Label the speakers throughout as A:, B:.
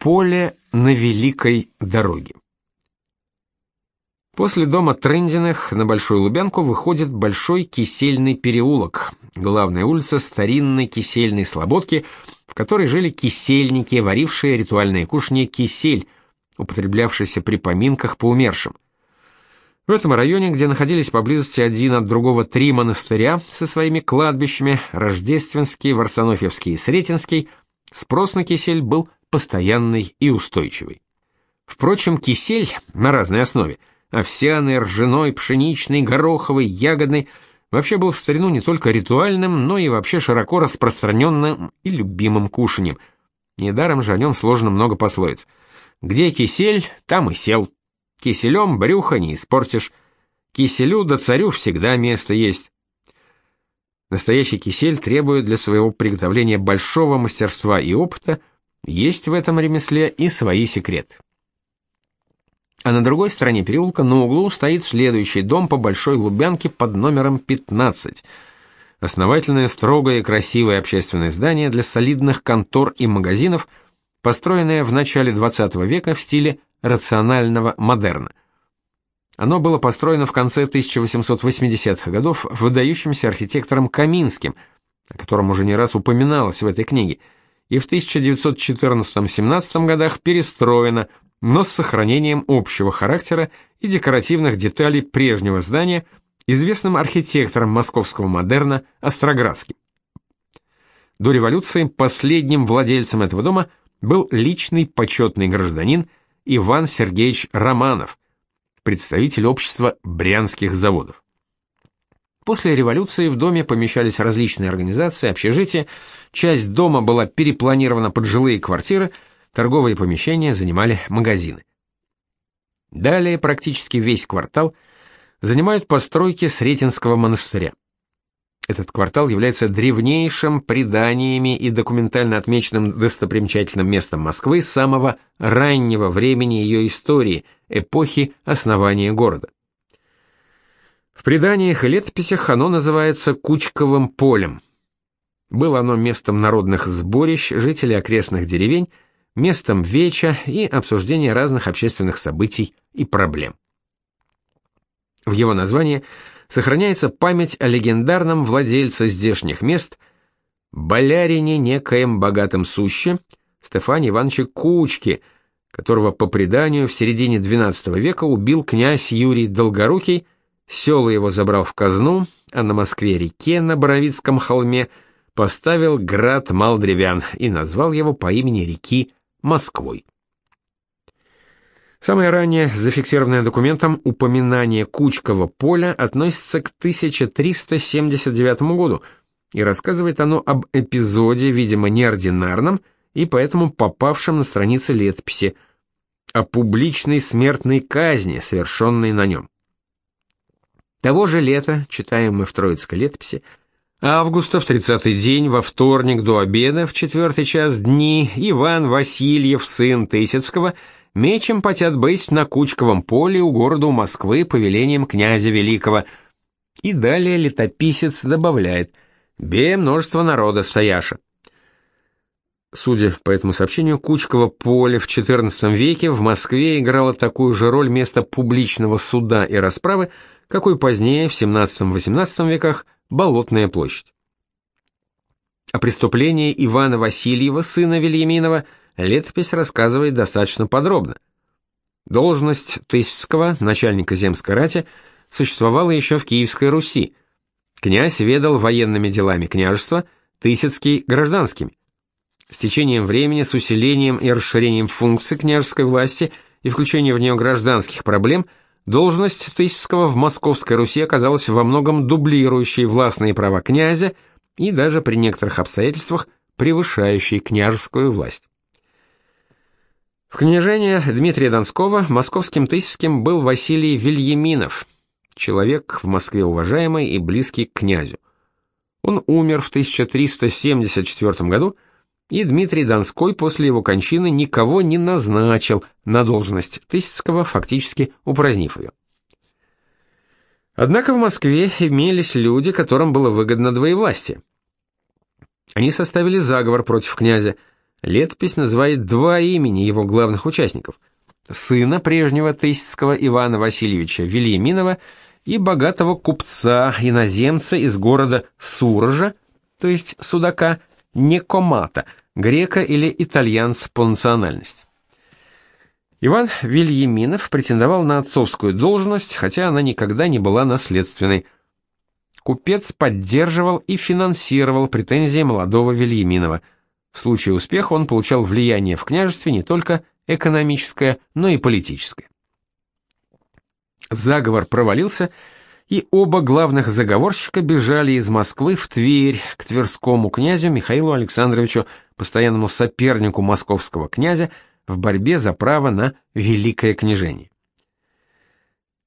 A: Поле на великой дороге. После дома Трендиных на Большую Лубянку выходит Большой Кисельный переулок, главная улица старинной кисельной слободки, в которой жили кисельники, варившие ритуальное кушанье кисель, употреблявшийся при поминках по умершим. В этом районе, где находились поблизости один от другого три монастыря со своими кладбищами, Рождественский, Варсонофьевский и Сретенский, спрос на кисель был постоянный и устойчивый. Впрочем, кисель на разной основе, овсяный, ржаной, пшеничный, гороховый, ягодный, вообще был в старину не только ритуальным, но и вообще широко распространенным и любимым кушаньем. Недаром же о нем сложено много пословиц. Где кисель, там и сел. Киселем брюхо не испортишь. Киселю да царю всегда место есть. Настоящий кисель требует для своего приготовления большого мастерства и опыта, есть в этом ремесле и свои секреты. А на другой стороне переулка на углу стоит следующий дом по Большой Лубянке под номером 15. Основательное, строгое и красивое общественное здание для солидных контор и магазинов, построенное в начале 20 века в стиле рационального модерна. Оно было построено в конце 1880-х годов выдающимся архитектором Каминским, о котором уже не раз упоминалось в этой книге – и в 1914-17 годах перестроена, но с сохранением общего характера и декоративных деталей прежнего здания известным архитектором московского модерна Остроградским. До революции последним владельцем этого дома был личный почетный гражданин Иван Сергеевич Романов, представитель общества брянских заводов. После революции в доме помещались различные организации, общежития, часть дома была перепланирована под жилые квартиры, торговые помещения занимали магазины. Далее практически весь квартал занимают постройки Сретенского монастыря. Этот квартал является древнейшим преданиями и документально отмеченным достопримечательным местом Москвы самого раннего времени ее истории, эпохи основания города. В преданиях и летописях оно называется Кучковым полем. Было оно местом народных сборищ жителей окрестных деревень, местом веча и обсуждения разных общественных событий и проблем. В его названии сохраняется память о легендарном владельце здешних мест, болярине некоем богатом суще, Стефане Ивановиче Кучке, которого по преданию в середине XII века убил князь Юрий Долгорукий, Села его забрал в казну, а на Москве-реке на Боровицком холме поставил град Малдревян и назвал его по имени реки Москвой. Самое раннее зафиксированное документом упоминание Кучкового поля относится к 1379 году, и рассказывает оно об эпизоде, видимо, неординарном и поэтому попавшем на страницы летописи, о публичной смертной казни, совершенной на нем. Того же лета, читаем мы в Троицкой летописи, августа в тридцатый день, во вторник до обеда, в четвертый час дни, Иван Васильев, сын Тысяцкого, мечем потят быть на Кучковом поле у города Москвы по велениям князя Великого. И далее летописец добавляет «бе множество народа стояша». Судя по этому сообщению, Кучково поле в XIV веке в Москве играло такую же роль места публичного суда и расправы, какой позднее, в XVII-XVIII веках, Болотная площадь. О преступлении Ивана Васильева, сына Вильяминова, летопись рассказывает достаточно подробно. Должность Тысяцкого, начальника земской рати, существовала еще в Киевской Руси. Князь ведал военными делами княжества, Тысяцкий – гражданскими. С течением времени, с усилением и расширением функций княжеской власти и включением в нее гражданских проблем – Должность Тысяцкого в Московской Руси оказалась во многом дублирующей властные права князя и даже при некоторых обстоятельствах превышающей княжескую власть. В княжение Дмитрия Донского московским Тысяцким был Василий Вильяминов, человек в Москве уважаемый и близкий к князю. Он умер в 1374 году, и Дмитрий Донской после его кончины никого не назначил на должность Тысяцкого, фактически упразднив ее. Однако в Москве имелись люди, которым было выгодно двоевластие. Они составили заговор против князя, летопись называет два имени его главных участников – сына прежнего Тысяцкого Ивана Васильевича Вильяминова и богатого купца, иноземца из города Суража, то есть Судака, Некомата, грека или итальянца по национальности. Иван Вильяминов претендовал на отцовскую должность, хотя она никогда не была наследственной. Купец поддерживал и финансировал претензии молодого Вильяминова. В случае успеха он получал влияние в княжестве не только экономическое, но и политическое. Заговор провалился, и оба главных заговорщика бежали из Москвы в Тверь к тверскому князю Михаилу Александровичу, постоянному сопернику московского князя, в борьбе за право на великое княжение.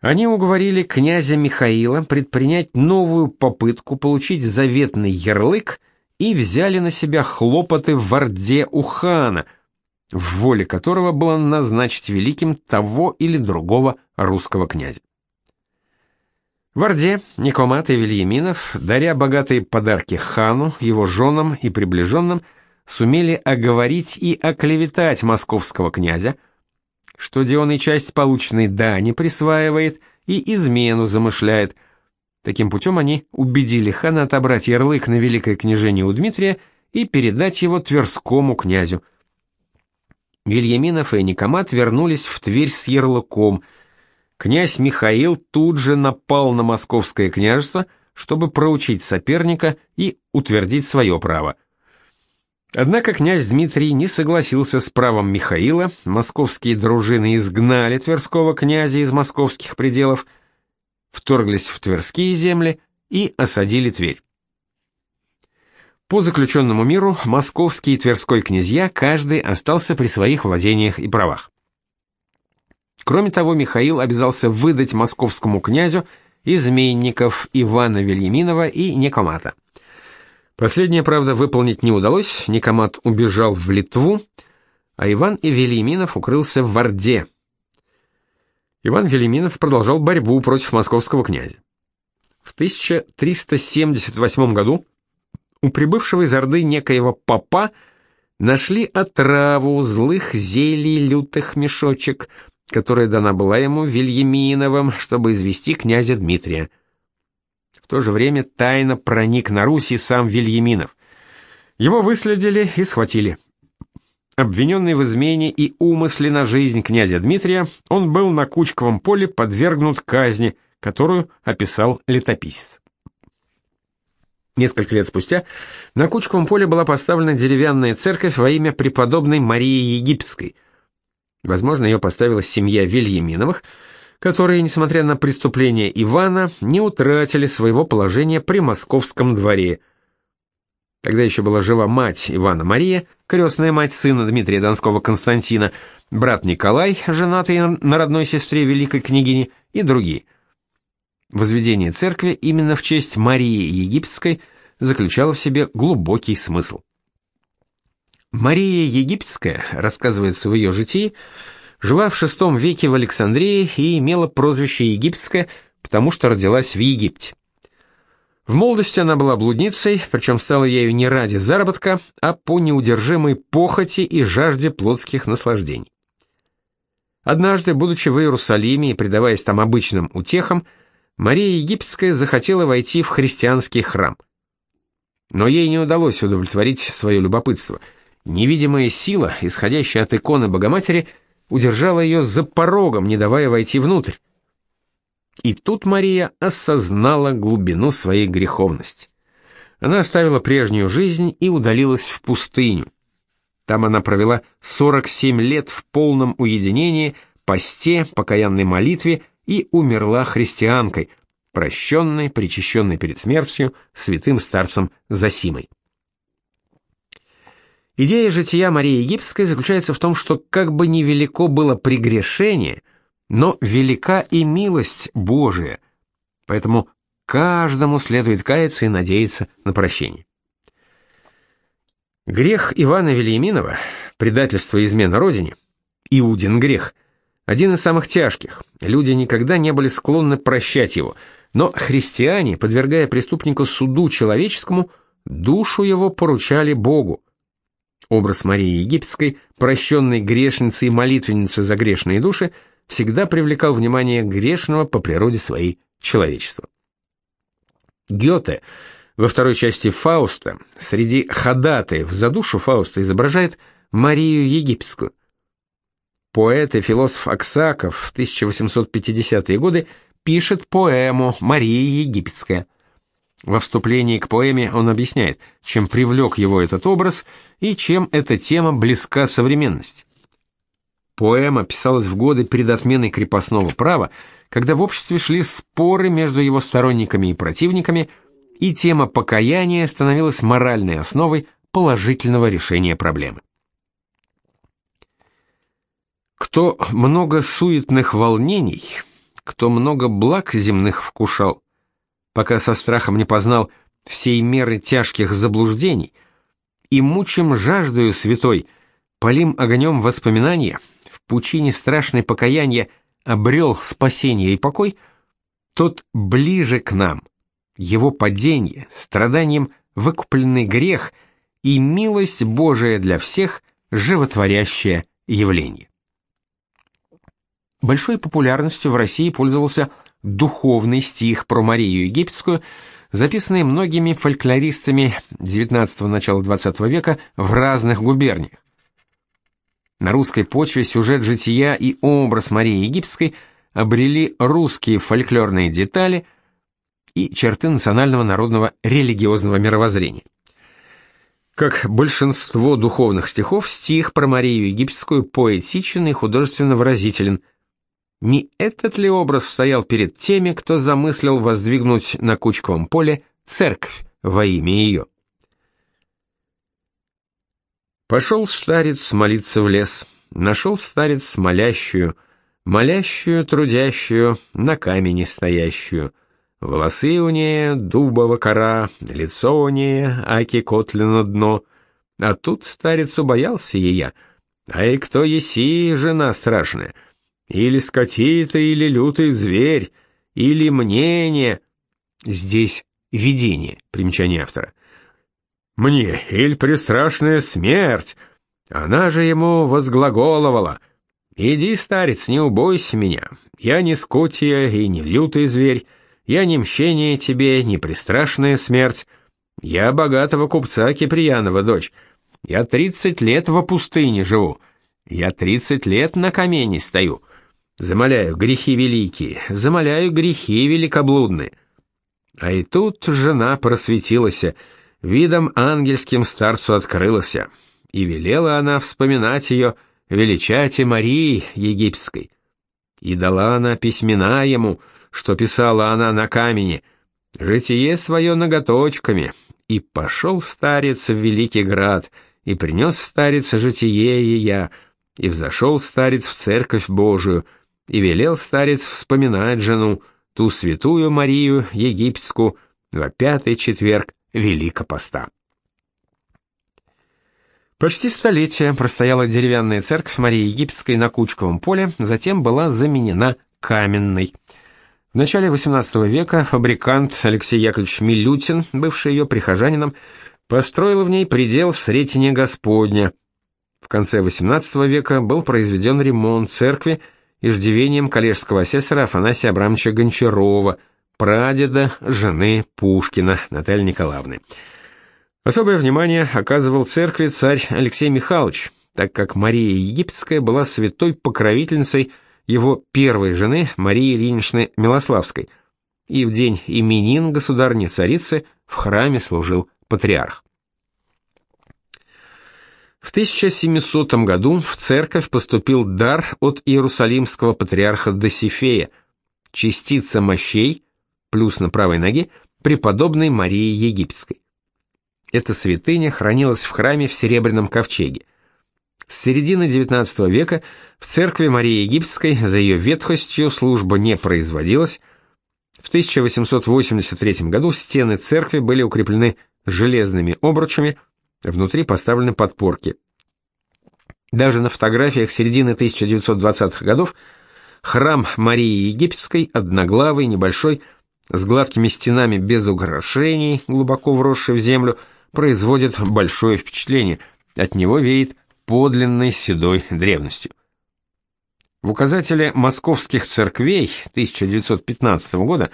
A: Они уговорили князя Михаила предпринять новую попытку получить заветный ярлык и взяли на себя хлопоты в Орде у хана, в воле которого было назначить великим того или другого русского князя. В Орде Никомат и Вильяминов, даря богатые подарки хану, его женам и приближенным, сумели оговорить и оклеветать московского князя, что Дион и часть полученной дани присваивает и измену замышляет. Таким путем они убедили хана отобрать ярлык на великое княжение у Дмитрия и передать его Тверскому князю. Вильяминов и Никомат вернулись в Тверь с ярлыком. Князь Михаил тут же напал на московское княжество, чтобы проучить соперника и утвердить свое право – Однако князь Дмитрий не согласился с правом Михаила, московские дружины изгнали Тверского князя из московских пределов, вторглись в Тверские земли и осадили Тверь. По заключенному миру московский и Тверской князья каждый остался при своих владениях и правах. Кроме того, Михаил обязался выдать московскому князю изменников Ивана Вильяминова и Некомата. Последнее, правда, выполнить не удалось, Никомат убежал в Литву, а Иван Велиминов укрылся в Орде. Иван Велиминов продолжал борьбу против московского князя. В 1378 году у прибывшего из Орды некоего папа нашли отраву злых зелий лютых мешочек, которая дана была ему Вильяминовым, чтобы извести князя Дмитрия то же время тайно проник на Русь и сам Вильяминов. Его выследили и схватили. Обвиненный в измене и умысле на жизнь князя Дмитрия, он был на Кучковом поле подвергнут казни, которую описал летописец. Несколько лет спустя на Кучковом поле была поставлена деревянная церковь во имя преподобной Марии Египетской. Возможно, ее поставила семья Вильяминовых, которые, несмотря на преступления Ивана, не утратили своего положения при московском дворе. Когда еще была жива мать Ивана Мария, крестная мать сына Дмитрия Донского Константина, брат Николай, женатый на родной сестре великой княгини, и другие. Возведение церкви именно в честь Марии Египетской заключало в себе глубокий смысл. Мария Египетская, рассказывается в ее житии, жила в VI веке в Александрии и имела прозвище египетское, потому что родилась в Египте. В молодости она была блудницей, причем стала ею не ради заработка, а по неудержимой похоти и жажде плотских наслаждений. Однажды, будучи в Иерусалиме и предаваясь там обычным утехам, Мария Египетская захотела войти в христианский храм. Но ей не удалось удовлетворить свое любопытство. Невидимая сила, исходящая от иконы Богоматери, удержала ее за порогом, не давая войти внутрь. И тут Мария осознала глубину своей греховности. Она оставила прежнюю жизнь и удалилась в пустыню. Там она провела 47 лет в полном уединении, посте, покаянной молитве и умерла христианкой, прощенной, причащенной перед смертью святым старцем Засимой. Идея жития Марии Египетской заключается в том, что как бы ни велико было прегрешение, но велика и милость Божия, поэтому каждому следует каяться и надеяться на прощение. Грех Ивана Вильяминова, предательство и измена родине, Иудин грех, один из самых тяжких, люди никогда не были склонны прощать его, но христиане, подвергая преступнику суду человеческому, душу его поручали Богу, Образ Марии Египетской, прощенной грешницы и молитвенницы за грешные души, всегда привлекал внимание грешного по природе своей человечества. Гёте во второй части Фауста среди ходатаев за душу Фауста изображает Марию Египетскую. Поэт и философ Аксаков в 1850-е годы пишет поэму «Мария Египетская». Во вступлении к поэме он объясняет, чем привлек его этот образ и чем эта тема близка современности. Поэма писалась в годы перед отменой крепостного права, когда в обществе шли споры между его сторонниками и противниками, и тема покаяния становилась моральной основой положительного решения проблемы. Кто много суетных волнений, кто много благ земных вкушал, пока со страхом не познал всей меры тяжких заблуждений, и мучим жаждою святой, полим огнем воспоминания, в пучине страшной покаяния обрел спасение и покой, тот ближе к нам, его падение, страданием выкупленный грех и милость Божия для всех, животворящее явление. Большой популярностью в России пользовался духовный стих про Марию Египетскую, записанный многими фольклористами XIX начала XX века в разных губерниях. На русской почве сюжет жития и образ Марии Египетской обрели русские фольклорные детали и черты национального народного религиозного мировоззрения. Как большинство духовных стихов, стих про Марию Египетскую поэтичен и художественно выразителен – не этот ли образ стоял перед теми, кто замыслил воздвигнуть на Кучковом поле церковь во имя ее? Пошел старец молиться в лес, нашел старец молящую, молящую, трудящую, на камени стоящую. Волосы у нее дубова кора, лицо у нее аки котлино дно. А тут старец убоялся ея. А и кто еси, жена страшная — или скотита, или лютый зверь, или мнение. Здесь видение, примечание автора. Мне, или престрашная смерть. Она же ему возглаголовала. Иди, старец, не убойся меня. Я не скотия и не лютый зверь. Я не мщение тебе, не пристрашная смерть. Я богатого купца Киприянова дочь. Я тридцать лет во пустыне живу. Я тридцать лет на камне стою. Замоляю грехи великие, замоляю грехи великоблудные. А и тут жена просветилась, видом ангельским старцу открылась, и велела она вспоминать ее, величать и Марии египетской. И дала она письмена ему, что писала она на камне, житие свое ноготочками, и пошел старец в великий град, и принес старец житие и я, и взошел старец в церковь Божию, и велел старец вспоминать жену, ту святую Марию египетскую, во пятый четверг Велика Поста. Почти столетие простояла деревянная церковь Марии Египетской на Кучковом поле, затем была заменена каменной. В начале XVIII века фабрикант Алексей Яковлевич Милютин, бывший ее прихожанином, построил в ней предел Сретения Господня. В конце XVIII века был произведен ремонт церкви, иждивением коллежского асессора Афанасия Абрамовича Гончарова, прадеда жены Пушкина Натальи Николаевны. Особое внимание оказывал церкви царь Алексей Михайлович, так как Мария Египетская была святой покровительницей его первой жены Марии Ильиничны Милославской, и в день именин государни царицы в храме служил патриарх. В 1700 году в церковь поступил дар от иерусалимского патриарха Досифея, частица мощей, плюс на правой ноге, преподобной Марии Египетской. Эта святыня хранилась в храме в Серебряном ковчеге. С середины XIX века в церкви Марии Египетской за ее ветхостью служба не производилась. В 1883 году стены церкви были укреплены железными обручами – Внутри поставлены подпорки. Даже на фотографиях середины 1920-х годов храм Марии Египетской, одноглавый, небольшой, с гладкими стенами без украшений, глубоко вросший в землю, производит большое впечатление, от него веет подлинной седой древностью. В указателе московских церквей 1915 года,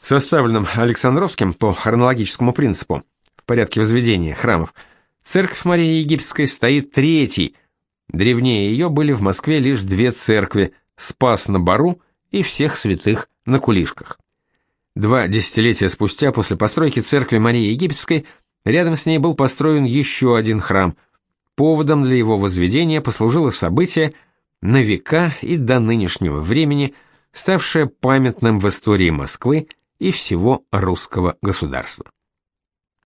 A: составленном Александровским по хронологическому принципу, порядке возведения храмов, церковь Марии Египетской стоит третьей. Древнее ее были в Москве лишь две церкви – Спас на Бару и Всех Святых на Кулишках. Два десятилетия спустя после постройки церкви Марии Египетской рядом с ней был построен еще один храм. Поводом для его возведения послужило событие – на века и до нынешнего времени ставшее памятным в истории Москвы и всего русского государства.